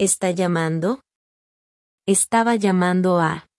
¿Está llamando? Estaba llamando a